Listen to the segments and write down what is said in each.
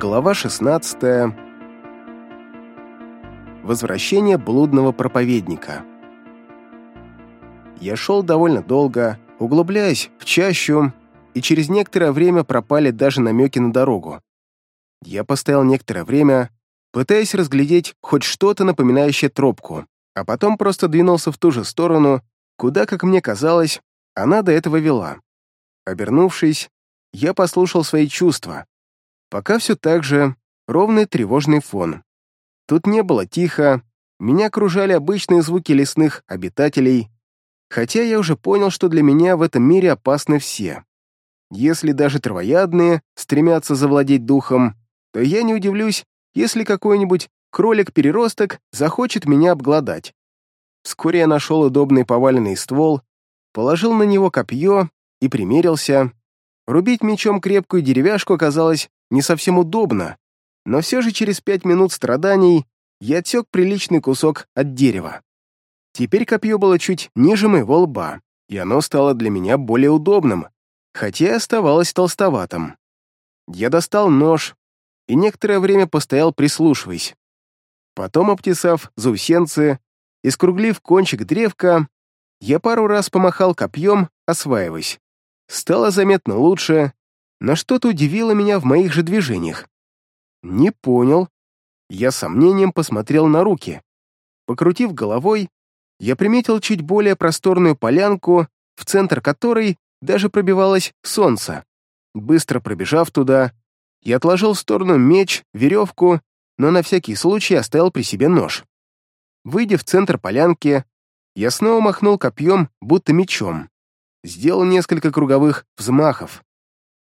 Глава 16. Возвращение блудного проповедника. Я шел довольно долго, углубляясь в чащу, и через некоторое время пропали даже намеки на дорогу. Я постоял некоторое время, пытаясь разглядеть хоть что-то напоминающее тропку, а потом просто двинулся в ту же сторону, куда, как мне казалось, она до этого вела. Обернувшись, я послушал свои чувства, Пока все так же, ровный тревожный фон. Тут не было тихо, меня окружали обычные звуки лесных обитателей, хотя я уже понял, что для меня в этом мире опасны все. Если даже травоядные стремятся завладеть духом, то я не удивлюсь, если какой-нибудь кролик-переросток захочет меня обглодать. Вскоре я нашел удобный поваленный ствол, положил на него копье и примерился. Рубить мечом крепкую деревяшку оказалось не совсем удобно, но все же через пять минут страданий я отсек приличный кусок от дерева. Теперь копье было чуть ниже моего лба, и оно стало для меня более удобным, хотя и оставалось толстоватым. Я достал нож и некоторое время постоял, прислушиваясь. Потом, обтесав заусенцы и скруглив кончик древка, я пару раз помахал копьем, осваиваясь. Стало заметно лучше, на что-то удивило меня в моих же движениях. Не понял. Я с сомнением посмотрел на руки. Покрутив головой, я приметил чуть более просторную полянку, в центр которой даже пробивалось солнце. Быстро пробежав туда, я отложил в сторону меч, веревку, но на всякий случай оставил при себе нож. Выйдя в центр полянки, я снова махнул копьем, будто мечом. Сделал несколько круговых взмахов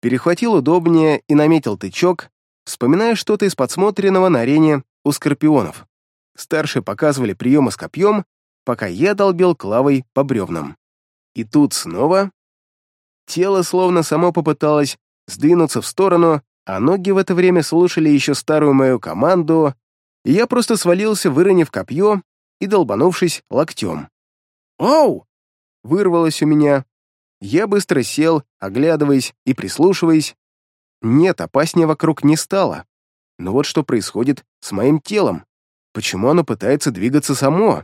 перехватил удобнее и наметил тычок, вспоминая что-то из подсмотренного на арене у скорпионов. Старшие показывали приемы с копьем, пока я долбил клавой по бревнам. И тут снова... Тело словно само попыталось сдвинуться в сторону, а ноги в это время слушали еще старую мою команду, и я просто свалился, выронив копье и долбанувшись локтем. «Оу!» — вырвалось у меня, я быстро сел, оглядываясь и прислушиваясь. Нет, опаснее вокруг не стало. Но вот что происходит с моим телом. Почему оно пытается двигаться само?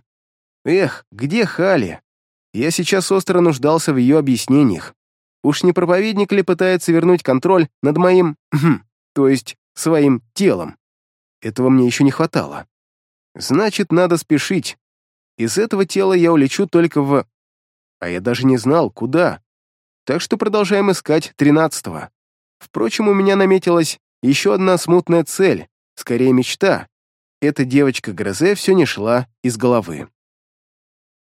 Эх, где Хали? Я сейчас остро нуждался в ее объяснениях. Уж не проповедник ли пытается вернуть контроль над моим... Хм, то есть своим телом? Этого мне еще не хватало. Значит, надо спешить. Из этого тела я улечу только в... А я даже не знал, куда так что продолжаем искать тринадцатого. Впрочем, у меня наметилась еще одна смутная цель, скорее мечта. Эта девочка Грозе все не шла из головы.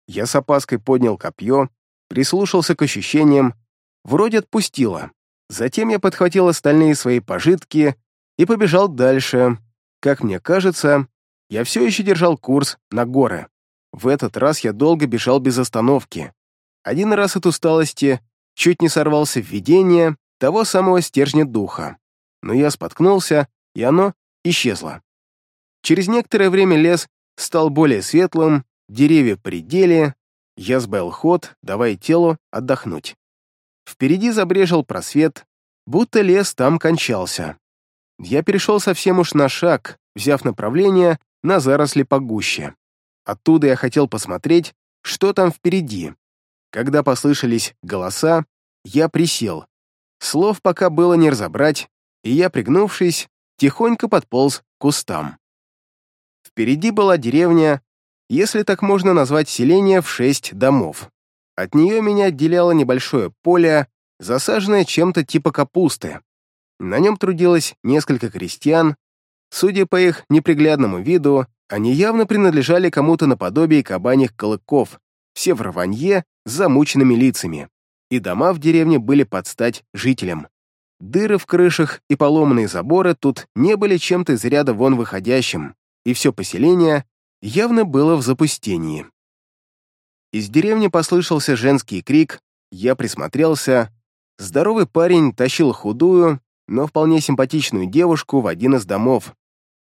Я с опаской поднял копье, прислушался к ощущениям, вроде отпустило. Затем я подхватил остальные свои пожитки и побежал дальше. Как мне кажется, я все еще держал курс на горы. В этот раз я долго бежал без остановки. Один раз от усталости, чуть не сорвался в видение того самого стержня духа, но я споткнулся, и оно исчезло. Через некоторое время лес стал более светлым, деревья предели. я сбавил ход, давая телу отдохнуть. Впереди забрежил просвет, будто лес там кончался. Я перешел совсем уж на шаг, взяв направление на заросли погуще. Оттуда я хотел посмотреть, что там впереди, когда послышались голоса, я присел. Слов пока было не разобрать, и я, пригнувшись, тихонько подполз к кустам. Впереди была деревня, если так можно назвать селение в шесть домов. От нее меня отделяло небольшое поле, засаженное чем-то типа капусты. На нем трудилось несколько крестьян. Судя по их неприглядному виду, они явно принадлежали кому-то наподобие кабаних колыков, все в рванье с замученными лицами, и дома в деревне были под стать жителям. Дыры в крышах и поломанные заборы тут не были чем-то из ряда вон выходящим, и все поселение явно было в запустении. Из деревни послышался женский крик, я присмотрелся. Здоровый парень тащил худую, но вполне симпатичную девушку в один из домов.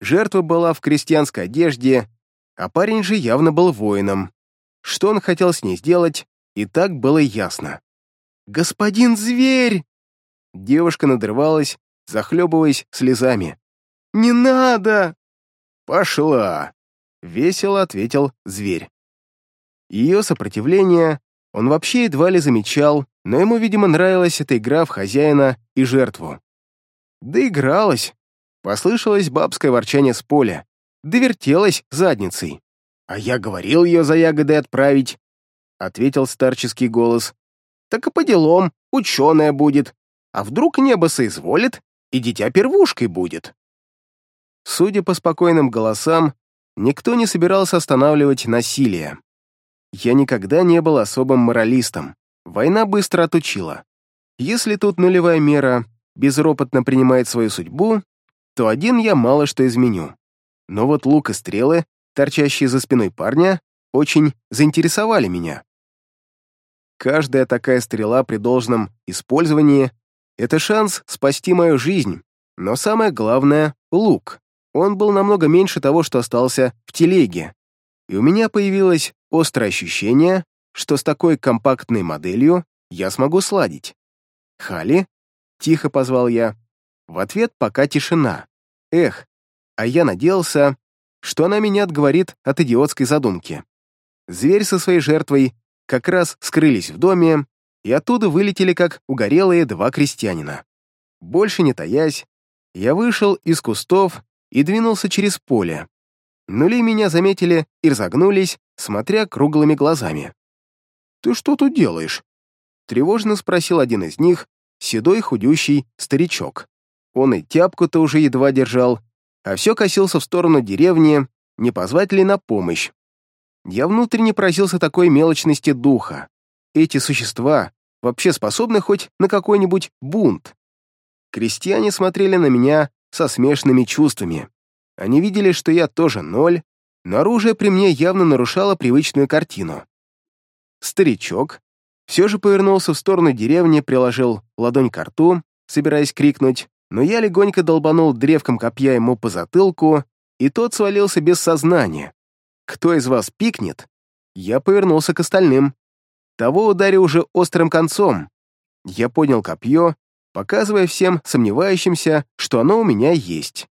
Жертва была в крестьянской одежде, а парень же явно был воином, что он хотел с ней сделать, и так было ясно. «Господин зверь!» Девушка надрывалась, захлебываясь слезами. «Не надо!» «Пошла!» — весело ответил зверь. Ее сопротивление он вообще едва ли замечал, но ему, видимо, нравилась эта игра в хозяина и жертву. Да игралась. Послышалось бабское ворчание с поля. Довертелась задницей. «А я говорил ее за ягоды отправить», — ответил старческий голос. «Так и по делам, ученая будет. А вдруг небо соизволит, и дитя первушкой будет?» Судя по спокойным голосам, никто не собирался останавливать насилие. Я никогда не был особым моралистом. Война быстро отучила. Если тут нулевая мера безропотно принимает свою судьбу, то один я мало что изменю. Но вот лук и стрелы торчащие за спиной парня, очень заинтересовали меня. Каждая такая стрела при должном использовании — это шанс спасти мою жизнь, но самое главное — лук. Он был намного меньше того, что остался в телеге, и у меня появилось острое ощущение, что с такой компактной моделью я смогу сладить. «Хали?» — тихо позвал я. В ответ пока тишина. Эх, а я надеялся, что она меня отговорит от идиотской задумки. Зверь со своей жертвой как раз скрылись в доме, и оттуда вылетели как угорелые два крестьянина. Больше не таясь, я вышел из кустов и двинулся через поле. Нули меня заметили и разогнулись, смотря круглыми глазами. «Ты что тут делаешь?» — тревожно спросил один из них, седой худющий старичок. Он и тяпку-то уже едва держал, а все косился в сторону деревни, не позвать ли на помощь. Я внутренне просился такой мелочности духа. Эти существа вообще способны хоть на какой-нибудь бунт. Крестьяне смотрели на меня со смешанными чувствами. Они видели, что я тоже ноль, но оружие при мне явно нарушало привычную картину. Старичок все же повернулся в сторону деревни, приложил ладонь к рту, собираясь крикнуть, но я легонько долбанул древком копья ему по затылку, и тот свалился без сознания. «Кто из вас пикнет?» Я повернулся к остальным. Того ударил уже острым концом. Я поднял копье, показывая всем сомневающимся, что оно у меня есть.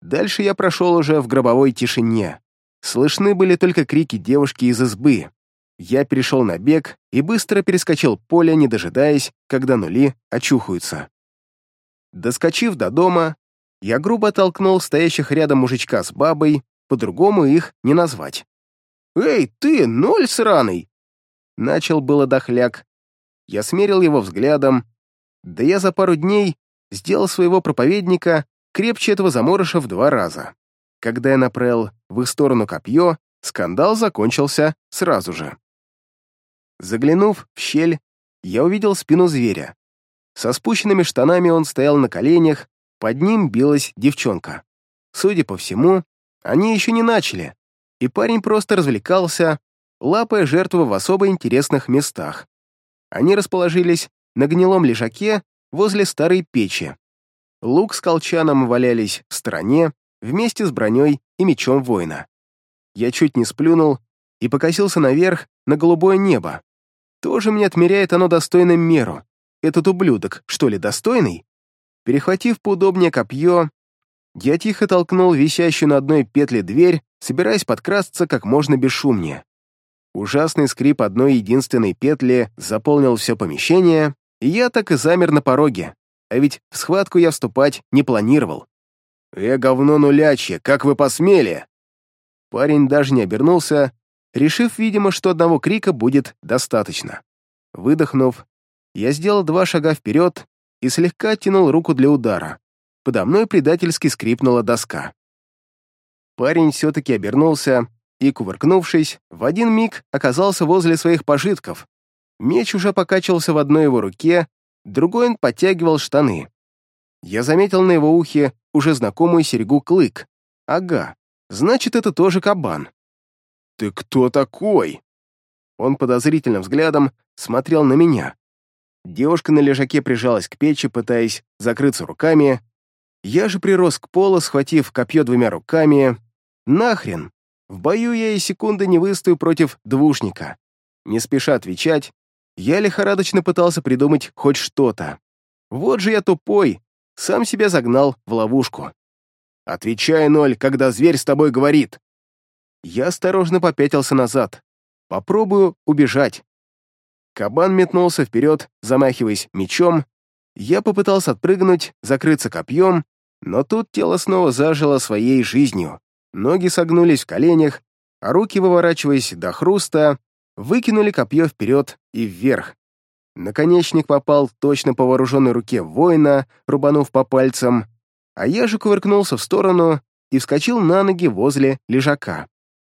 Дальше я прошел уже в гробовой тишине. Слышны были только крики девушки из избы. Я перешел на бег и быстро перескочил поле, не дожидаясь, когда нули очухаются. Доскочив до дома, я грубо толкнул стоящих рядом мужичка с бабой, по-другому их не назвать. «Эй, ты, ноль сраный!» Начал было дохляк. Я смерил его взглядом. Да я за пару дней сделал своего проповедника крепче этого заморыша в два раза. Когда я направил в их сторону копье, скандал закончился сразу же. Заглянув в щель, я увидел спину зверя. Со спущенными штанами он стоял на коленях, под ним билась девчонка. Судя по всему, они еще не начали, и парень просто развлекался, лапая жертву в особо интересных местах. Они расположились на гнилом лежаке возле старой печи. Лук с колчаном валялись в стороне вместе с броней и мечом воина. Я чуть не сплюнул и покосился наверх на голубое небо. Тоже мне отмеряет оно достойным меру. Этот ублюдок, что ли, достойный? Перехватив поудобнее копье, я тихо толкнул висящую на одной петле дверь, собираясь подкрасться как можно бесшумнее. Ужасный скрип одной единственной петли заполнил все помещение, и я так и замер на пороге, а ведь в схватку я вступать не планировал. «Э, говно нулячье, как вы посмели!» Парень даже не обернулся, решив, видимо, что одного крика будет достаточно. Выдохнув, я сделал два шага вперед и слегка тянул руку для удара. Подо мной предательски скрипнула доска. Парень все-таки обернулся и, кувыркнувшись, в один миг оказался возле своих пожитков. Меч уже покачивался в одной его руке, другой он подтягивал штаны. Я заметил на его ухе уже знакомую серьгу клык. Ага, значит, это тоже кабан. «Ты кто такой?» Он подозрительным взглядом смотрел на меня. Девушка на лежаке прижалась к печи, пытаясь закрыться руками. Я же прирос к полу, схватив копье двумя руками. Нахрен! В бою я и секунды не выстою против двушника. Не спеша отвечать, я лихорадочно пытался придумать хоть что-то. Вот же я тупой, сам себя загнал в ловушку. «Отвечай, Ноль, когда зверь с тобой говорит!» Я осторожно попятился назад. Попробую убежать. Кабан метнулся вперед, замахиваясь мечом. Я попытался отпрыгнуть, закрыться копьем, но тут тело снова зажило своей жизнью. Ноги согнулись в коленях, а руки, выворачиваясь до хруста, выкинули копье вперед и вверх. Наконечник попал точно по вооруженной руке воина, рубанув по пальцам, а я же кувыркнулся в сторону и вскочил на ноги возле лежака.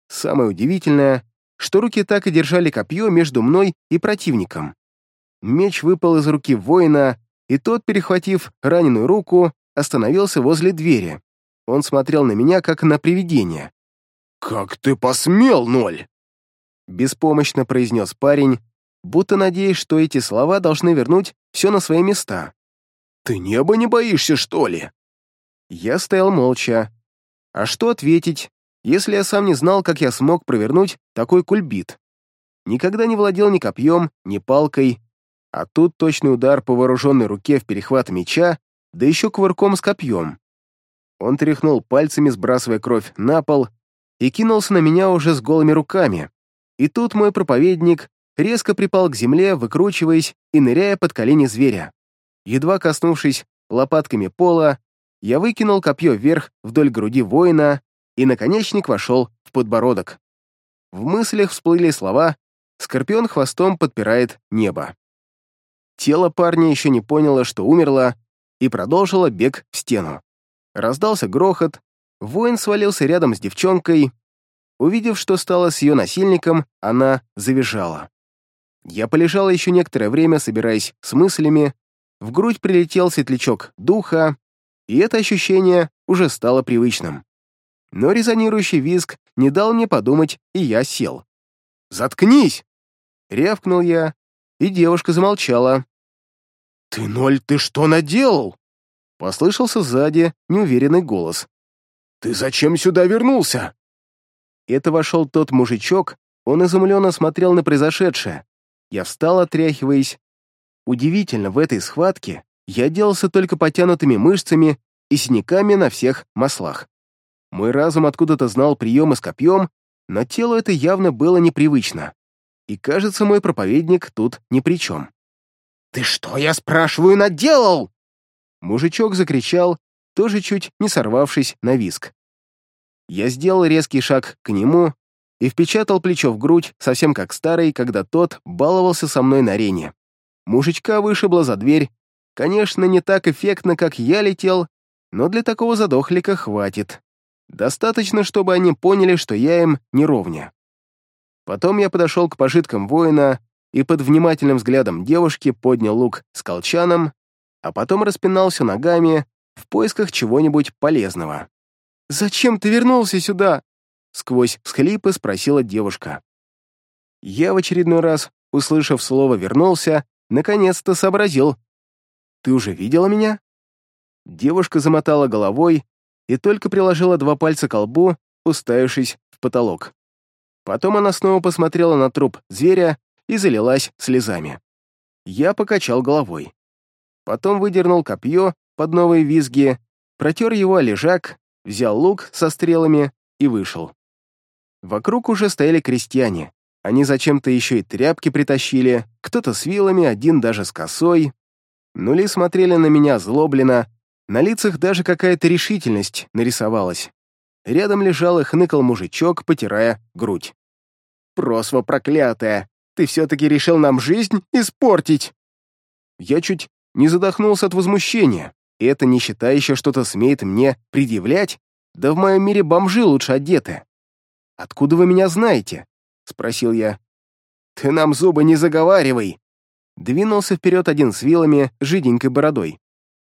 Самое удивительное, что руки так и держали копье между мной и противником. Меч выпал из руки воина, и тот, перехватив раненую руку, остановился возле двери. Он смотрел на меня, как на привидение. «Как ты посмел, Ноль?» Беспомощно произнес парень, будто надеясь, что эти слова должны вернуть все на свои места. «Ты неба не боишься, что ли?» Я стоял молча. А что ответить? если я сам не знал, как я смог провернуть такой кульбит. Никогда не владел ни копьем, ни палкой, а тут точный удар по вооруженной руке в перехват меча, да еще кувырком с копьем. Он тряхнул пальцами, сбрасывая кровь на пол, и кинулся на меня уже с голыми руками. И тут мой проповедник резко припал к земле, выкручиваясь и ныряя под колени зверя. Едва коснувшись лопатками пола, я выкинул копье вверх вдоль груди воина, и наконечник вошел в подбородок. В мыслях всплыли слова «Скорпион хвостом подпирает небо». Тело парня еще не поняло, что умерло, и продолжило бег в стену. Раздался грохот, воин свалился рядом с девчонкой. Увидев, что стало с ее насильником, она завизжала. Я полежал еще некоторое время, собираясь с мыслями. В грудь прилетел светлячок духа, и это ощущение уже стало привычным но резонирующий визг не дал мне подумать, и я сел. «Заткнись!» — рявкнул я, и девушка замолчала. «Ты, Ноль, ты что наделал?» — послышался сзади неуверенный голос. «Ты зачем сюда вернулся?» Это вошел тот мужичок, он изумленно смотрел на произошедшее. Я встал, отряхиваясь. Удивительно, в этой схватке я делался только потянутыми мышцами и синяками на всех маслах. Мой разум откуда-то знал приемы с копьем, но телу это явно было непривычно. И кажется, мой проповедник тут ни при чем. «Ты что, я спрашиваю, наделал?» Мужичок закричал, тоже чуть не сорвавшись на виск. Я сделал резкий шаг к нему и впечатал плечо в грудь, совсем как старый, когда тот баловался со мной на арене. Мужичка вышибло за дверь. Конечно, не так эффектно, как я летел, но для такого задохлика хватит. Достаточно, чтобы они поняли, что я им не ровня. Потом я подошел к пожиткам воина и под внимательным взглядом девушки поднял лук с колчаном, а потом распинался ногами в поисках чего-нибудь полезного. «Зачем ты вернулся сюда?» — сквозь всхлипы спросила девушка. Я в очередной раз, услышав слово «вернулся», наконец-то сообразил. «Ты уже видела меня?» Девушка замотала головой и только приложила два пальца к лбу, уставившись в потолок. Потом она снова посмотрела на труп зверя и залилась слезами. Я покачал головой. Потом выдернул копье под новые визги, протер его о лежак, взял лук со стрелами и вышел. Вокруг уже стояли крестьяне. Они зачем-то еще и тряпки притащили, кто-то с вилами, один даже с косой. Нули смотрели на меня злобленно, на лицах даже какая-то решительность нарисовалась. Рядом лежал и хныкал мужичок, потирая грудь. «Просва проклятая! Ты все-таки решил нам жизнь испортить!» Я чуть не задохнулся от возмущения. Это не считая еще что-то смеет мне предъявлять. Да в моем мире бомжи лучше одеты. «Откуда вы меня знаете?» — спросил я. «Ты нам зубы не заговаривай!» Двинулся вперед один с вилами, жиденькой бородой.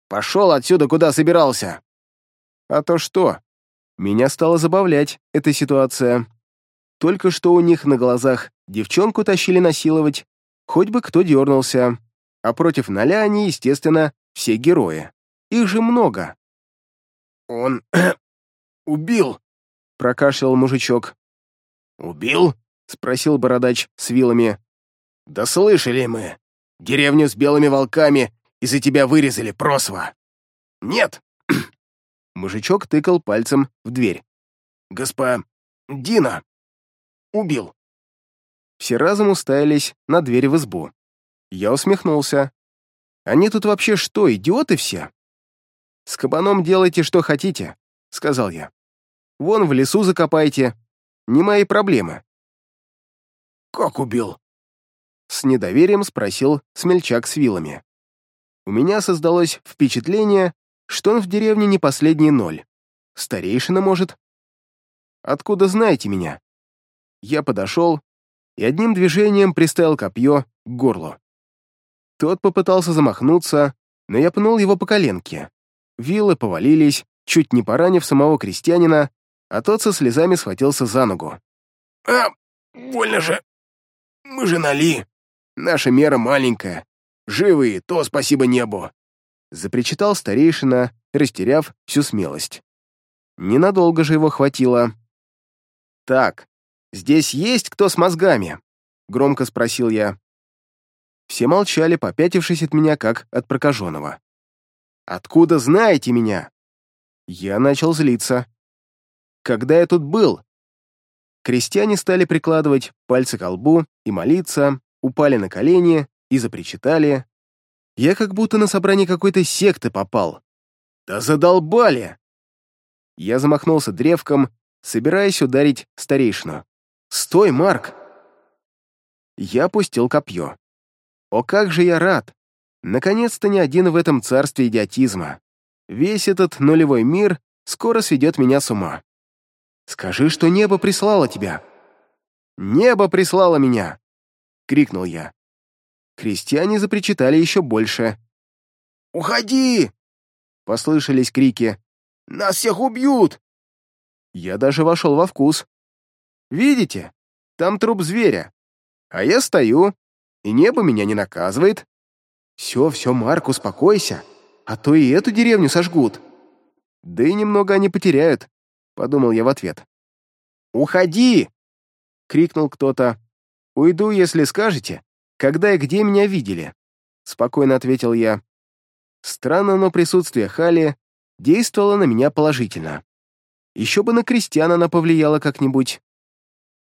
Пошел отсюда, куда собирался!» «А то что?» Меня стало забавлять эта ситуация. Только что у них на глазах девчонку тащили насиловать, хоть бы кто дернулся. А против ноля они, естественно, все герои. Их же много. «Он убил!» — прокашлял мужичок. «Убил?» — спросил бородач с вилами. «Да слышали мы! Деревню с белыми волками из-за тебя вырезали, просва!» «Нет!» Мужичок тыкал пальцем в дверь. «Госпо... Дина! Убил!» Все разом уставились на дверь в избу. Я усмехнулся. «Они тут вообще что, идиоты все?» «С кабаном делайте, что хотите», — сказал я. «Вон в лесу закопайте. Не мои проблемы». «Как убил?» С недоверием спросил смельчак с вилами. У меня создалось впечатление, что он в деревне не последний ноль. Старейшина, может? Откуда знаете меня? Я подошел и одним движением приставил копье к горлу. Тот попытался замахнуться, но я пнул его по коленке. Вилы повалились, чуть не поранив самого крестьянина, а тот со слезами схватился за ногу. «А, больно же! Мы же нали! Наша мера маленькая, Живые, то спасибо небу!» Запричитал старейшина, растеряв всю смелость. Ненадолго же его хватило. «Так, здесь есть кто с мозгами?» — громко спросил я. Все молчали, попятившись от меня, как от прокаженного. «Откуда знаете меня?» Я начал злиться. «Когда я тут был?» Крестьяне стали прикладывать пальцы к лбу и молиться, упали на колени, и запричитали. Я как будто на собрание какой-то секты попал. Да задолбали! Я замахнулся древком, собираясь ударить старейшину. «Стой, Марк!» Я опустил копье. О, как же я рад! Наконец-то не один в этом царстве идиотизма. Весь этот нулевой мир скоро сведет меня с ума. Скажи, что небо прислало тебя. «Небо прислало меня!» — крикнул я. Крестьяне запричитали еще больше. «Уходи!» — послышались крики. «Нас всех убьют!» Я даже вошел во вкус. «Видите? Там труп зверя. А я стою, и небо меня не наказывает. Все, все, Марк, успокойся, а то и эту деревню сожгут». «Да и немного они потеряют», — подумал я в ответ. «Уходи!» — крикнул кто-то. «Уйду, если скажете, когда и где меня видели», — спокойно ответил я. Странно, но присутствие Хали действовало на меня положительно. Еще бы на крестьян она повлияла как-нибудь.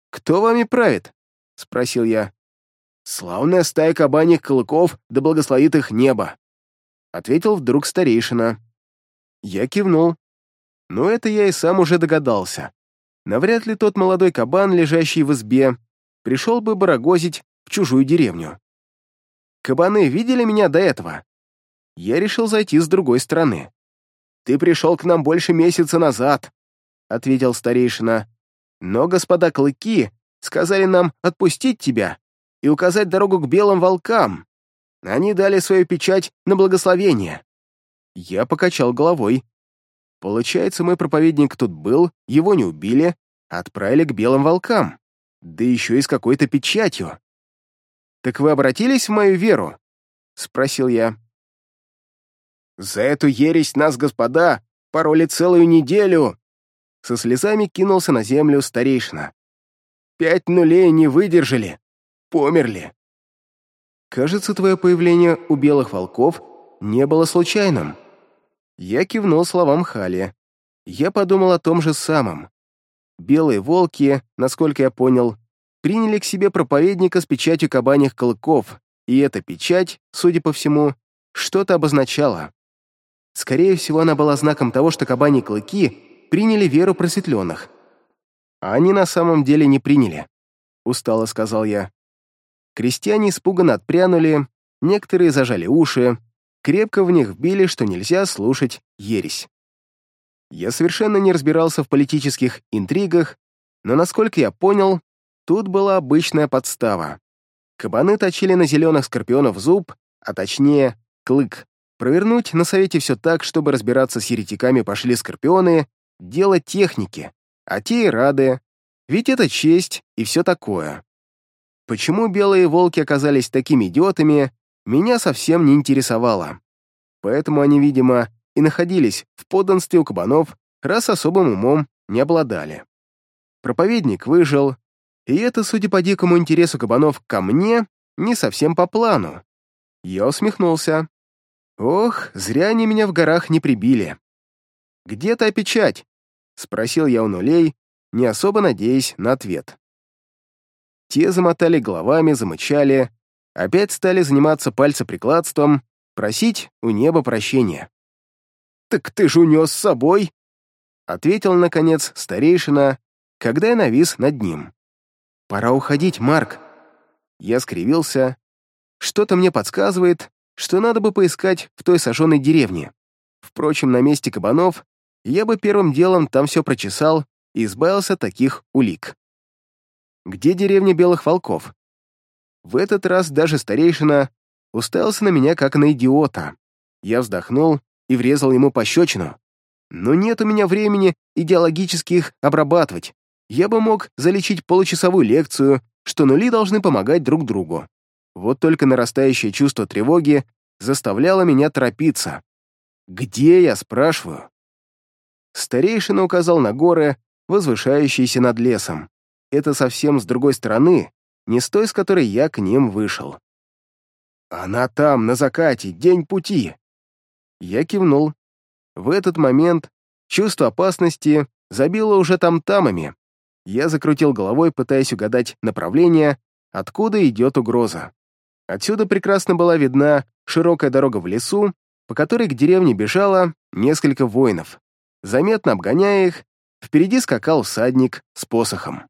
«Кто вами правит?» — спросил я. «Славная стая кабаньих клыков, да благословит их небо», — ответил вдруг старейшина. Я кивнул. Но это я и сам уже догадался. Навряд ли тот молодой кабан, лежащий в избе, пришел бы барагозить в чужую деревню. Кабаны видели меня до этого? Я решил зайти с другой стороны. «Ты пришел к нам больше месяца назад», — ответил старейшина. «Но господа клыки сказали нам отпустить тебя и указать дорогу к белым волкам. Они дали свою печать на благословение». Я покачал головой. Получается, мой проповедник тут был, его не убили, а отправили к белым волкам, да еще и с какой-то печатью. «Так вы обратились в мою веру?» — спросил я. «За эту ересь нас, господа, пароли целую неделю!» Со слезами кинулся на землю старейшина. «Пять нулей не выдержали. Померли». «Кажется, твое появление у белых волков не было случайным». Я кивнул словам Хали. Я подумал о том же самом. Белые волки, насколько я понял, приняли к себе проповедника с печатью кабаних клыков, и эта печать, судя по всему, что-то обозначала. Скорее всего, она была знаком того, что кабани клыки приняли веру просветленных. А они на самом деле не приняли, — устало сказал я. Крестьяне испуганно отпрянули, некоторые зажали уши, крепко в них вбили, что нельзя слушать ересь. Я совершенно не разбирался в политических интригах, но, насколько я понял, Тут была обычная подстава. Кабаны точили на зеленых скорпионов зуб, а точнее, клык. Провернуть на совете все так, чтобы разбираться с еретиками пошли скорпионы, дело техники, а те и рады. Ведь это честь и все такое. Почему белые волки оказались такими идиотами, меня совсем не интересовало. Поэтому они, видимо, и находились в подданстве у кабанов, раз особым умом не обладали. Проповедник выжил, и это, судя по дикому интересу кабанов ко мне, не совсем по плану. Я усмехнулся. Ох, зря они меня в горах не прибили. «Где та печать?» — спросил я у нулей, не особо надеясь на ответ. Те замотали головами, замычали, опять стали заниматься пальцеприкладством, просить у неба прощения. «Так ты же унес с собой!» — ответил, наконец, старейшина, когда я навис над ним. «Пора уходить, Марк!» Я скривился. «Что-то мне подсказывает, что надо бы поискать в той сожженной деревне. Впрочем, на месте кабанов я бы первым делом там все прочесал и избавился от таких улик. Где деревня белых волков? В этот раз даже старейшина уставился на меня как на идиота. Я вздохнул и врезал ему пощечину. Но нет у меня времени идеологически их обрабатывать я бы мог залечить получасовую лекцию, что нули должны помогать друг другу. Вот только нарастающее чувство тревоги заставляло меня торопиться. «Где я?» — спрашиваю. Старейшина указал на горы, возвышающиеся над лесом. Это совсем с другой стороны, не с той, с которой я к ним вышел. «Она там, на закате, день пути!» Я кивнул. В этот момент чувство опасности забило уже тамтамами, я закрутил головой, пытаясь угадать направление, откуда идет угроза. Отсюда прекрасно была видна широкая дорога в лесу, по которой к деревне бежало несколько воинов. Заметно обгоняя их, впереди скакал всадник с посохом.